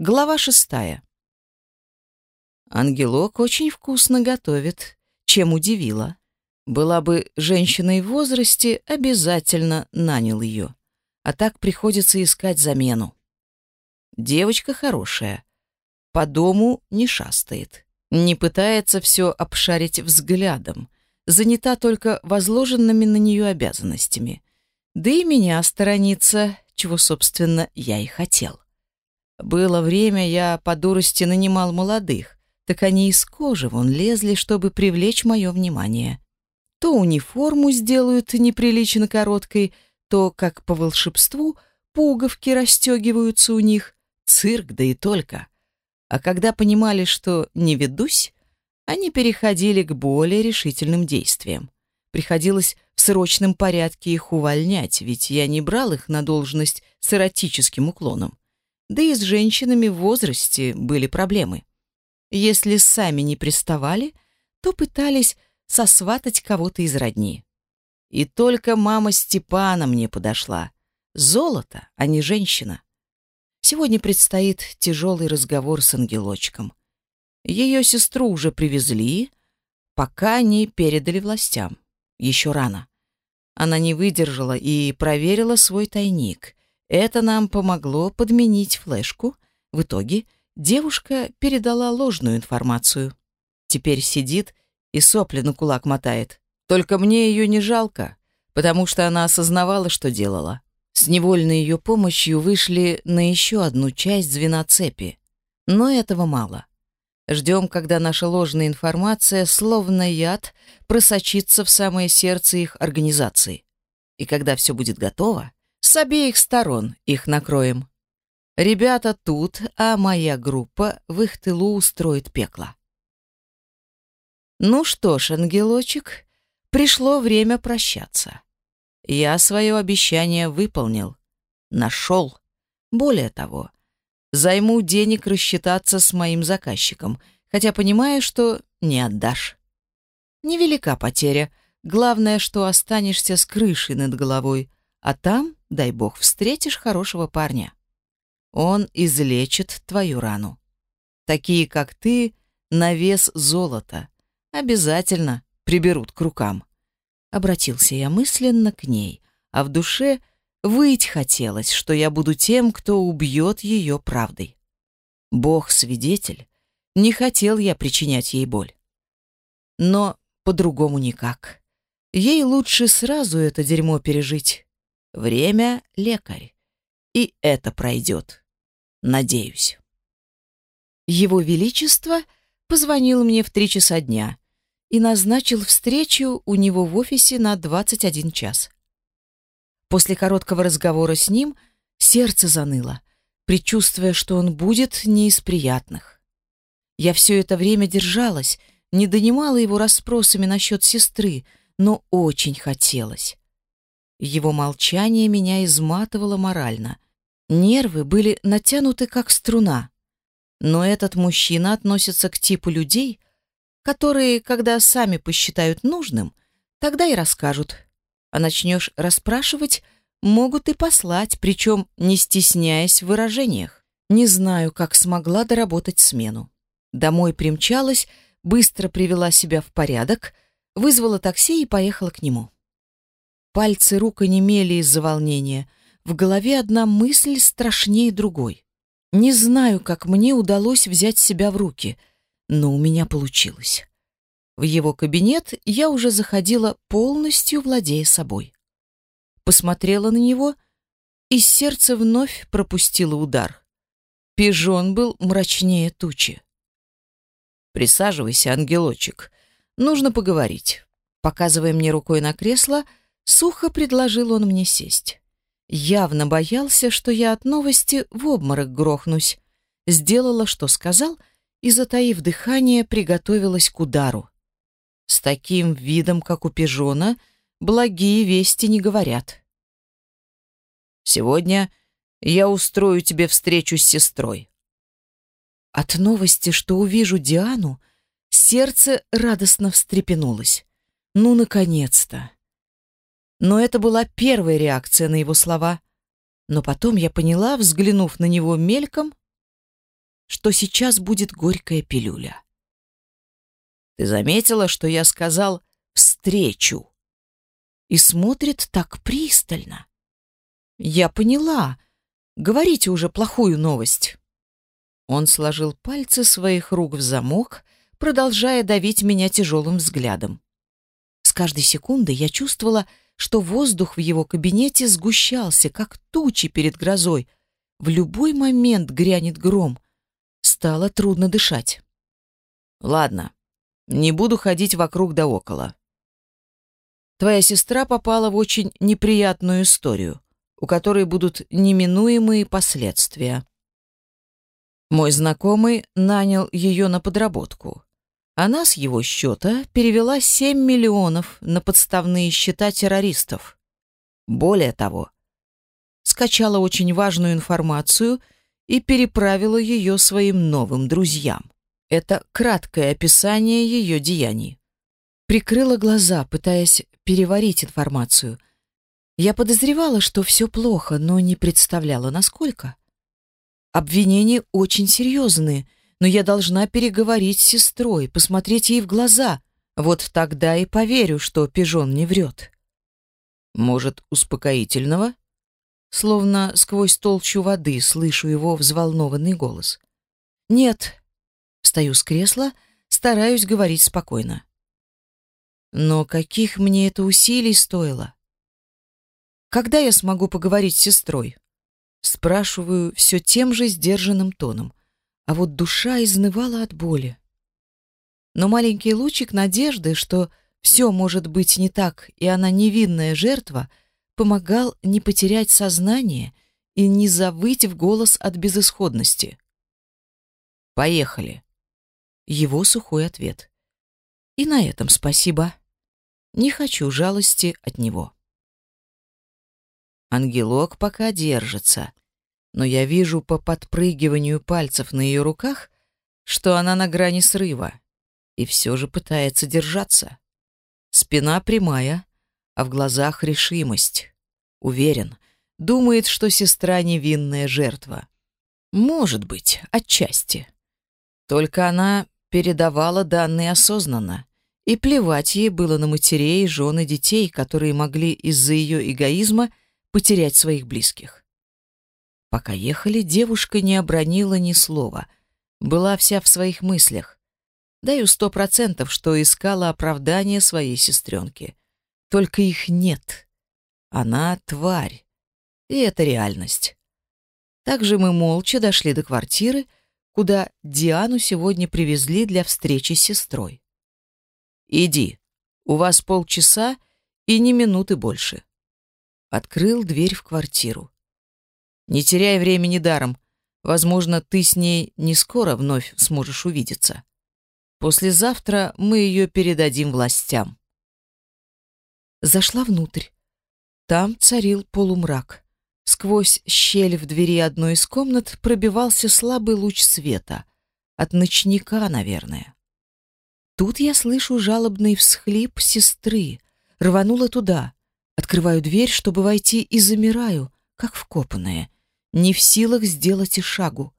Глава шестая. Ангелок очень вкусно готовит, чем удивила. Была бы женщиной в возрасте, обязательно нанял ее. А так приходится искать замену. Девочка хорошая. По дому не шастает. Не пытается все обшарить взглядом. Занята только возложенными на нее обязанностями. Да и меня сторонится, чего, собственно, я и хотел. Было время, я по дурости нанимал молодых, так они из кожи вон лезли, чтобы привлечь мое внимание. То униформу сделают неприлично короткой, то, как по волшебству, пуговки расстегиваются у них. Цирк, да и только. А когда понимали, что не ведусь, они переходили к более решительным действиям. Приходилось в срочном порядке их увольнять, ведь я не брал их на должность с эротическим уклоном. Да и с женщинами в возрасте были проблемы. Если сами не приставали, то пытались сосватать кого-то из родни. И только мама Степана мне подошла. Золото, а не женщина. Сегодня предстоит тяжелый разговор с ангелочком. Ее сестру уже привезли, пока не передали властям. Еще рано. Она не выдержала и проверила свой тайник. Это нам помогло подменить флешку. В итоге девушка передала ложную информацию. Теперь сидит и сопли на кулак мотает. Только мне ее не жалко, потому что она осознавала, что делала. С невольной ее помощью вышли на еще одну часть звена цепи. Но этого мало. Ждем, когда наша ложная информация, словно яд, просочится в самое сердце их организации. И когда все будет готово, с обеих сторон их накроем. Ребята тут, а моя группа в их тылу устроит пекло. Ну что ж, ангелочек, пришло время прощаться. Я свое обещание выполнил. Нашел. Более того, займу денег рассчитаться с моим заказчиком, хотя понимаю, что не отдашь. Невелика потеря. Главное, что останешься с крышей над головой, а там дай бог, встретишь хорошего парня. Он излечит твою рану. Такие, как ты, на вес золота. Обязательно приберут к рукам. Обратился я мысленно к ней, а в душе выть хотелось, что я буду тем, кто убьет ее правдой. Бог свидетель, не хотел я причинять ей боль. Но по-другому никак. Ей лучше сразу это дерьмо пережить. Время — лекарь. И это пройдет. Надеюсь. Его Величество позвонил мне в три часа дня и назначил встречу у него в офисе на 21 час. После короткого разговора с ним сердце заныло, предчувствуя, что он будет не из приятных. Я все это время держалась, не донимала его расспросами насчет сестры, но очень хотелось. Его молчание меня изматывало морально. Нервы были натянуты как струна. Но этот мужчина относится к типу людей, которые, когда сами посчитают нужным, тогда и расскажут. А начнешь расспрашивать, могут и послать, причем не стесняясь в выражениях. Не знаю, как смогла доработать смену. Домой примчалась, быстро привела себя в порядок, вызвала такси и поехала к нему. Пальцы рук онемели из-за волнения. В голове одна мысль страшнее другой. Не знаю, как мне удалось взять себя в руки, но у меня получилось. В его кабинет я уже заходила, полностью владея собой. Посмотрела на него, и сердце вновь пропустило удар. Пижон был мрачнее тучи. «Присаживайся, ангелочек. Нужно поговорить». Показывая мне рукой на кресло, — Сухо предложил он мне сесть. Явно боялся, что я от новости в обморок грохнусь. Сделала, что сказал, и, затаив дыхание, приготовилась к удару. С таким видом, как у пижона, благие вести не говорят. «Сегодня я устрою тебе встречу с сестрой». От новости, что увижу Диану, сердце радостно встрепенулось. «Ну, наконец-то!» Но это была первая реакция на его слова. Но потом я поняла, взглянув на него мельком, что сейчас будет горькая пилюля. Ты заметила, что я сказал «встречу»? И смотрит так пристально. Я поняла. Говорите уже плохую новость. Он сложил пальцы своих рук в замок, продолжая давить меня тяжелым взглядом. С каждой секунды я чувствовала, что воздух в его кабинете сгущался, как тучи перед грозой. В любой момент грянет гром. Стало трудно дышать. Ладно, не буду ходить вокруг да около. Твоя сестра попала в очень неприятную историю, у которой будут неминуемые последствия. Мой знакомый нанял ее на подработку. Она с его счета перевела 7 миллионов на подставные счета террористов. Более того, скачала очень важную информацию и переправила ее своим новым друзьям. Это краткое описание ее деяний. Прикрыла глаза, пытаясь переварить информацию. Я подозревала, что все плохо, но не представляла, насколько. Обвинения очень серьезные, но я должна переговорить с сестрой, посмотреть ей в глаза. Вот тогда и поверю, что пижон не врет. Может, успокоительного? Словно сквозь толщу воды слышу его взволнованный голос. Нет, Встаю с кресла, стараюсь говорить спокойно. Но каких мне это усилий стоило? Когда я смогу поговорить с сестрой? Спрашиваю все тем же сдержанным тоном, а вот душа изнывала от боли. Но маленький лучик надежды, что все может быть не так, и она невинная жертва, помогал не потерять сознание и не завыть в голос от безысходности. Поехали его сухой ответ. И на этом спасибо. Не хочу жалости от него. Ангелок пока держится, но я вижу по подпрыгиванию пальцев на ее руках, что она на грани срыва и все же пытается держаться. Спина прямая, а в глазах решимость. Уверен, думает, что сестра невинная жертва. Может быть, отчасти. Только она передавала данные осознанно, и плевать ей было на матерей, жены, детей, которые могли из-за ее эгоизма потерять своих близких. Пока ехали, девушка не обронила ни слова, была вся в своих мыслях. Даю сто процентов, что искала оправдание своей сестренки. Только их нет. Она тварь. И это реальность. Также мы молча дошли до квартиры, куда Диану сегодня привезли для встречи с сестрой. «Иди, у вас полчаса и ни минуты больше». Открыл дверь в квартиру. «Не теряй времени даром. Возможно, ты с ней не скоро вновь сможешь увидеться. Послезавтра мы ее передадим властям». Зашла внутрь. Там царил полумрак. Сквозь щель в двери одной из комнат пробивался слабый луч света. От ночника, наверное. Тут я слышу жалобный всхлип сестры. Рванула туда. Открываю дверь, чтобы войти, и замираю, как вкопанная. Не в силах сделать и шагу.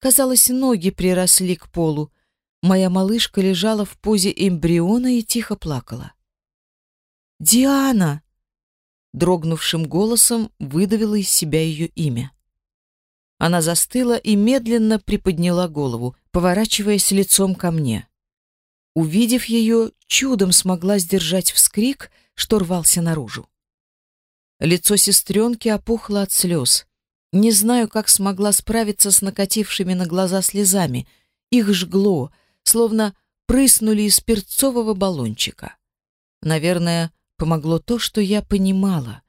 Казалось, ноги приросли к полу. Моя малышка лежала в позе эмбриона и тихо плакала. «Диана!» дрогнувшим голосом выдавила из себя ее имя. Она застыла и медленно приподняла голову, поворачиваясь лицом ко мне. Увидев ее, чудом смогла сдержать вскрик, что рвался наружу. Лицо сестренки опухло от слез. Не знаю, как смогла справиться с накатившими на глаза слезами. Их жгло, словно прыснули из перцового баллончика. Наверное, помогло то, что я понимала.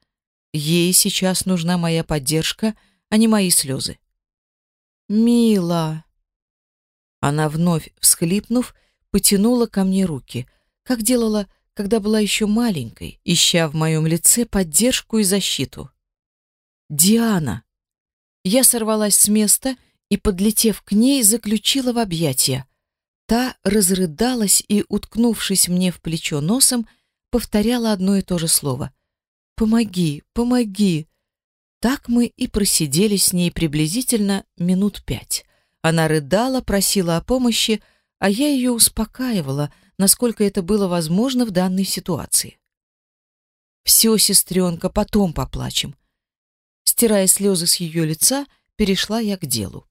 Ей сейчас нужна моя поддержка, а не мои слезы. «Мила!» Она вновь, всхлипнув, потянула ко мне руки, как делала, когда была еще маленькой, ища в моем лице поддержку и защиту. «Диана!» Я сорвалась с места и, подлетев к ней, заключила в объятия. Та разрыдалась и, уткнувшись мне в плечо носом, повторяла одно и то же слово. «Помоги, помоги!» Так мы и просидели с ней приблизительно минут пять, Она рыдала, просила о помощи, а я ее успокаивала, насколько это было возможно в данной ситуации. «Все, сестренка, потом поплачем». Стирая слезы с ее лица, перешла я к делу.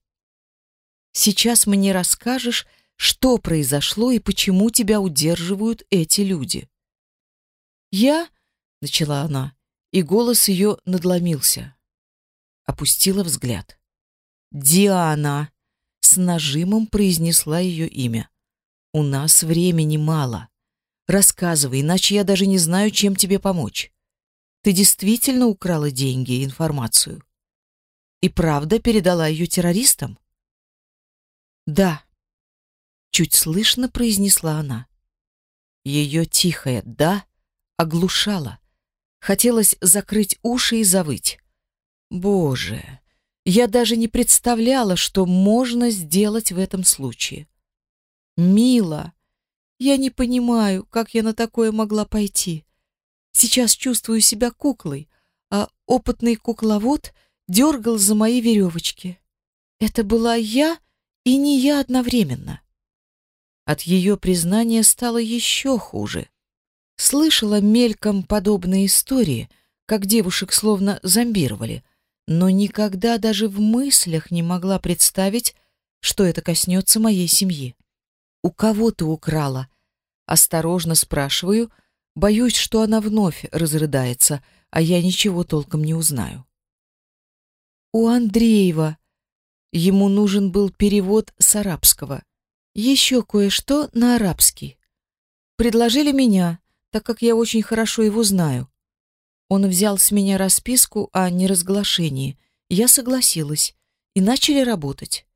«Сейчас мне расскажешь, что произошло и почему тебя удерживают эти люди». «Я...» — начала она, и голос ее надломился. Опустила взгляд. «Диана!» — с нажимом произнесла ее имя. «У нас времени мало. Рассказывай, иначе я даже не знаю, чем тебе помочь. Ты действительно украла деньги и информацию? И правда передала ее террористам?» «Да», — чуть слышно произнесла она. Ее тихое «да» оглушало. Хотелось закрыть уши и завыть. Боже, я даже не представляла, что можно сделать в этом случае. Мила, я не понимаю, как я на такое могла пойти. Сейчас чувствую себя куклой, а опытный кукловод дергал за мои веревочки. Это была я и не я одновременно. От ее признания стало еще хуже. Слышала мельком подобные истории, как девушек словно зомбировали, но никогда даже в мыслях не могла представить, что это коснется моей семьи. «У кого ты украла?» Осторожно спрашиваю, боюсь, что она вновь разрыдается, а я ничего толком не узнаю. «У Андреева», Ему нужен был перевод с арабского. Еще кое-что на арабский. Предложили меня, так как я очень хорошо его знаю. Он взял с меня расписку о неразглашении. Я согласилась, и начали работать.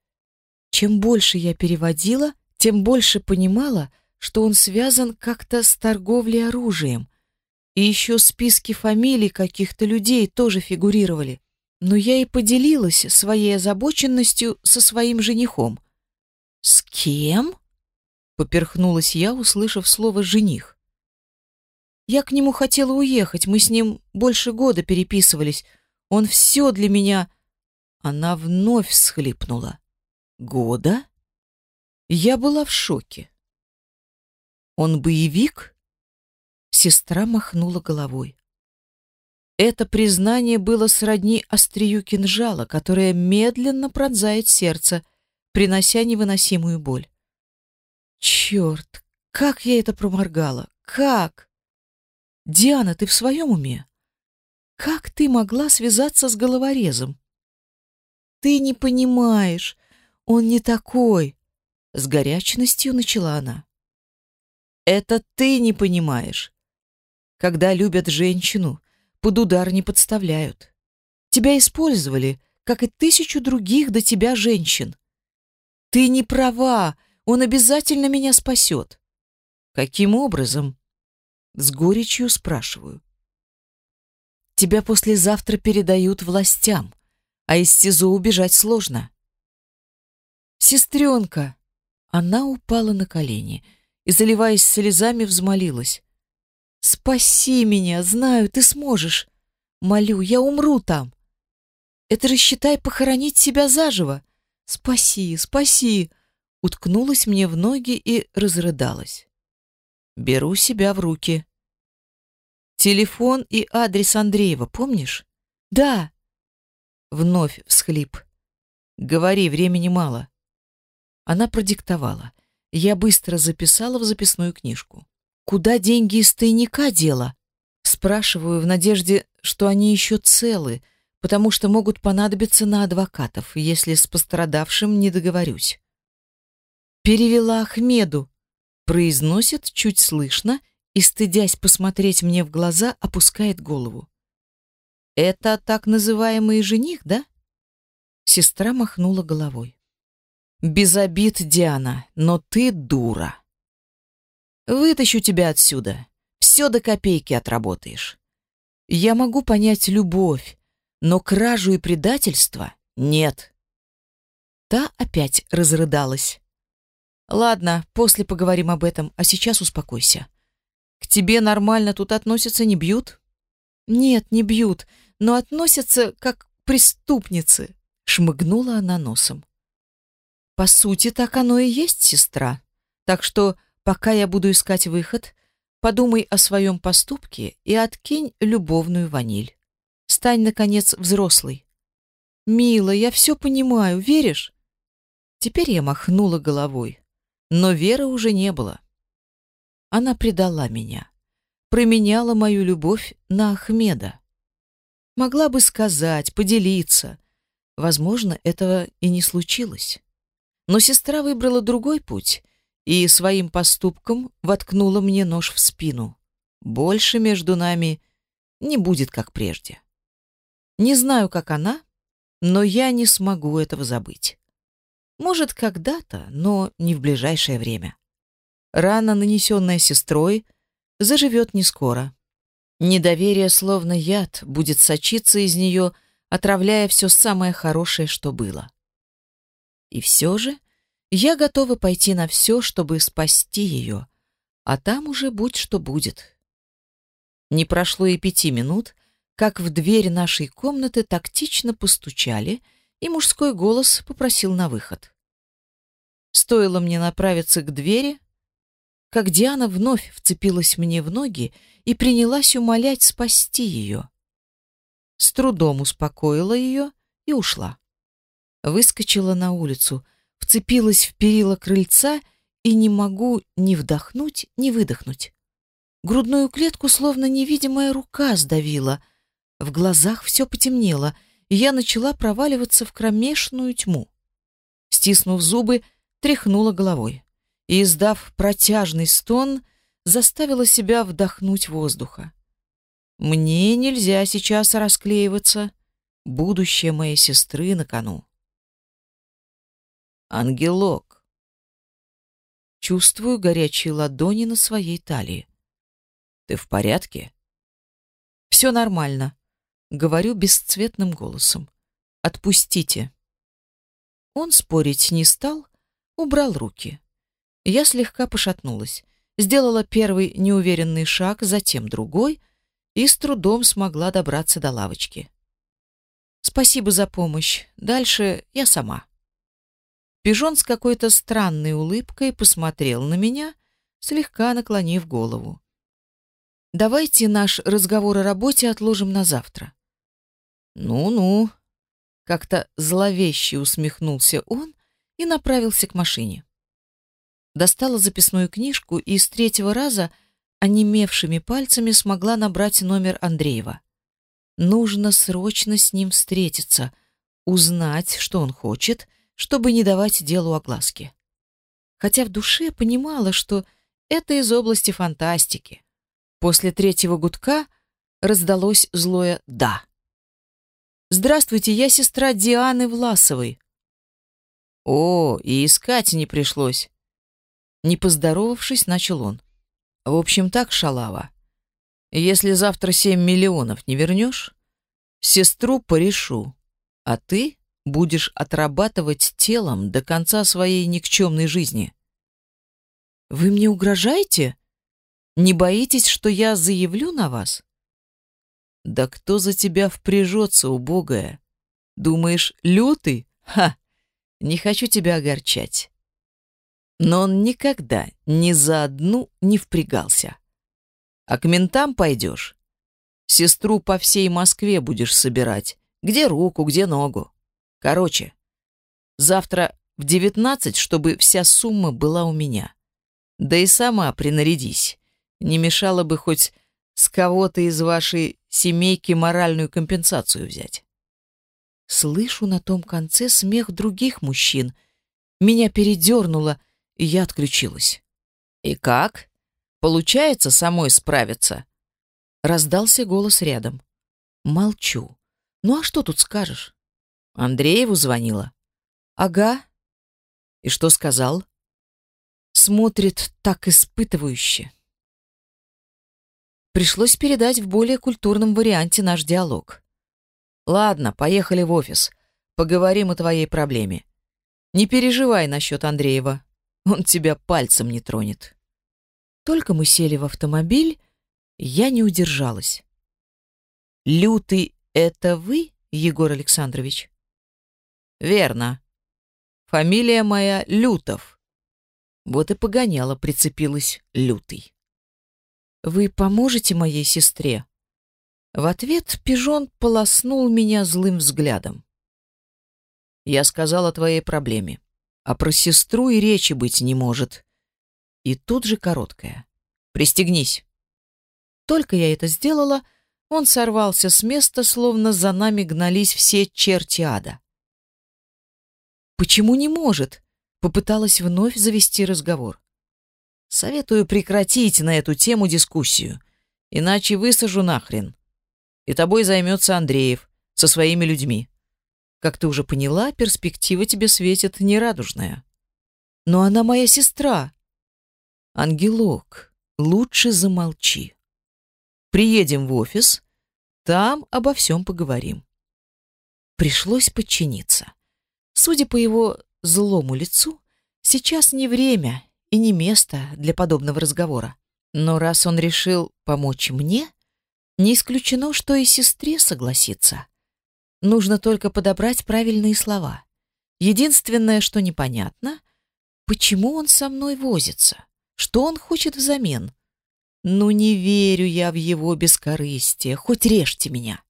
Чем больше я переводила, тем больше понимала, что он связан как-то с торговлей оружием. И еще списки фамилий каких-то людей тоже фигурировали но я и поделилась своей озабоченностью со своим женихом. «С кем?» — поперхнулась я, услышав слово «жених». Я к нему хотела уехать, мы с ним больше года переписывались. Он все для меня... Она вновь всхлипнула. Года? Я была в шоке. Он боевик? Сестра махнула головой. Это признание было сродни острию кинжала, которое медленно пронзает сердце, принося невыносимую боль. Черт, как я это проморгала! Как? Диана, ты в своем уме? Как ты могла связаться с головорезом? Ты не понимаешь, он не такой. С горячностью начала она. Это ты не понимаешь. Когда любят женщину, под удар не подставляют. Тебя использовали, как и тысячу других до тебя женщин. Ты не права, он обязательно меня спасет. Каким образом? С горечью спрашиваю. Тебя послезавтра передают властям, а из СИЗО убежать сложно. Сестренка! Она упала на колени и, заливаясь слезами, взмолилась. Спаси меня, знаю, ты сможешь. Молю, я умру там. Это же считай похоронить себя заживо. Спаси, спаси. Уткнулась мне в ноги и разрыдалась. Беру себя в руки. Телефон и адрес Андреева, помнишь? Да. Вновь всхлип. Говори, времени мало. Она продиктовала. Я быстро записала в записную книжку. Куда деньги из тайника дела? Спрашиваю в надежде, что они еще целы, потому что могут понадобиться на адвокатов, если с пострадавшим не договорюсь. Перевела Ахмеду, произносит чуть слышно и, стыдясь посмотреть мне в глаза, опускает голову. Это так называемый жених, да? Сестра махнула головой. Без обид, Диана, но ты дура. Вытащу тебя отсюда. Все до копейки отработаешь. Я могу понять любовь, но кражу и предательство нет. Та опять разрыдалась. Ладно, после поговорим об этом, а сейчас успокойся. К тебе нормально тут относятся, не бьют? Нет, не бьют, но относятся как к преступнице, шмыгнула она носом. По сути, так оно и есть, сестра. Так что, пока я буду искать выход, подумай о своем поступке и откинь любовную ваниль. Стань, наконец, взрослой. Мила, я все понимаю, веришь? Теперь я махнула головой, но веры уже не было. Она предала меня, променяла мою любовь на Ахмеда. Могла бы сказать, поделиться. Возможно, этого и не случилось. Но сестра выбрала другой путь и своим поступком воткнула мне нож в спину. Больше между нами не будет, как прежде. Не знаю, как она, но я не смогу этого забыть. Может, когда-то, но не в ближайшее время. Рана, нанесенная сестрой, заживет не скоро. Недоверие, словно яд, будет сочиться из нее, отравляя все самое хорошее, что было. И все же я готова пойти на все, чтобы спасти ее, а там уже будь что будет. Не прошло и пяти минут, как в дверь нашей комнаты тактично постучали, и мужской голос попросил на выход. Стоило мне направиться к двери, как Диана вновь вцепилась мне в ноги и принялась умолять спасти ее. С трудом успокоила ее и ушла. Выскочила на улицу, вцепилась в перила крыльца и не могу ни вдохнуть, ни выдохнуть. Грудную клетку словно невидимая рука сдавила. В глазах все потемнело, и я начала проваливаться в кромешную тьму. Стиснув зубы, тряхнула головой и, издав протяжный стон, заставила себя вдохнуть воздуха. Мне нельзя сейчас расклеиваться. Будущее моей сестры на кону. Ангелок. Чувствую горячие ладони на своей талии. Ты в порядке? Все нормально, говорю бесцветным голосом. Отпустите. Он спорить не стал, убрал руки. Я слегка пошатнулась, сделала первый неуверенный шаг, затем другой и с трудом смогла добраться до лавочки. Спасибо за помощь. Дальше я сама. Пижон с какой-то странной улыбкой посмотрел на меня, слегка наклонив голову. Давайте наш разговор о работе отложим на завтра. Ну-ну, как-то зловеще усмехнулся он и направился к машине достала записную книжку и с третьего раза онемевшими пальцами смогла набрать номер Андреева. Нужно срочно с ним встретиться, узнать, что он хочет, чтобы не давать делу огласки. Хотя в душе понимала, что это из области фантастики. После третьего гудка раздалось злое «да». «Здравствуйте, я сестра Дианы Власовой». «О, и искать не пришлось. Не поздоровавшись, начал он. В общем так, шалава. Если завтра семь миллионов не вернешь, сестру порешу, а ты будешь отрабатывать телом до конца своей никчемной жизни. Вы мне угрожаете? Не боитесь, что я заявлю на вас? Да кто за тебя впряжется, убогая? Думаешь, лютый? Ха! Не хочу тебя огорчать но он никогда ни за одну не впрягался. А к ментам пойдешь? Сестру по всей Москве будешь собирать. Где руку, где ногу. Короче, завтра в девятнадцать, чтобы вся сумма была у меня. Да и сама принарядись. Не мешало бы хоть с кого-то из вашей семейки моральную компенсацию взять. Слышу на том конце смех других мужчин. Меня передернуло — и я отключилась. «И как? Получается самой справиться?» Раздался голос рядом. Молчу. «Ну а что тут скажешь?» Андрееву звонила. «Ага». «И что сказал?» Смотрит так испытывающе. Пришлось передать в более культурном варианте наш диалог. «Ладно, поехали в офис. Поговорим о твоей проблеме. Не переживай насчет Андреева. Он тебя пальцем не тронет. Только мы сели в автомобиль, я не удержалась. «Лютый — это вы, Егор Александрович?» «Верно. Фамилия моя Лютов. Вот и погоняла, прицепилась Лютый. Вы поможете моей сестре? В ответ пижон полоснул меня злым взглядом. Я сказал о твоей проблеме, а про сестру и речи быть не может. И тут же короткая. Пристегнись. Только я это сделала, он сорвался с места, словно за нами гнались все черти ада. Почему не может? Попыталась вновь завести разговор. Советую прекратить на эту тему дискуссию, иначе высажу нахрен. И тобой займется Андреев со своими людьми. Как ты уже поняла, перспектива тебе светит нерадужная. Но она моя сестра. Ангелок, лучше замолчи. Приедем в офис, там обо всем поговорим. Пришлось подчиниться. Судя по его злому лицу, сейчас не время и не место для подобного разговора. Но раз он решил помочь мне, не исключено, что и сестре согласится. Нужно только подобрать правильные слова. Единственное, что непонятно, почему он со мной возится? Что он хочет взамен? Ну не верю я в его бескорыстие, хоть режьте меня.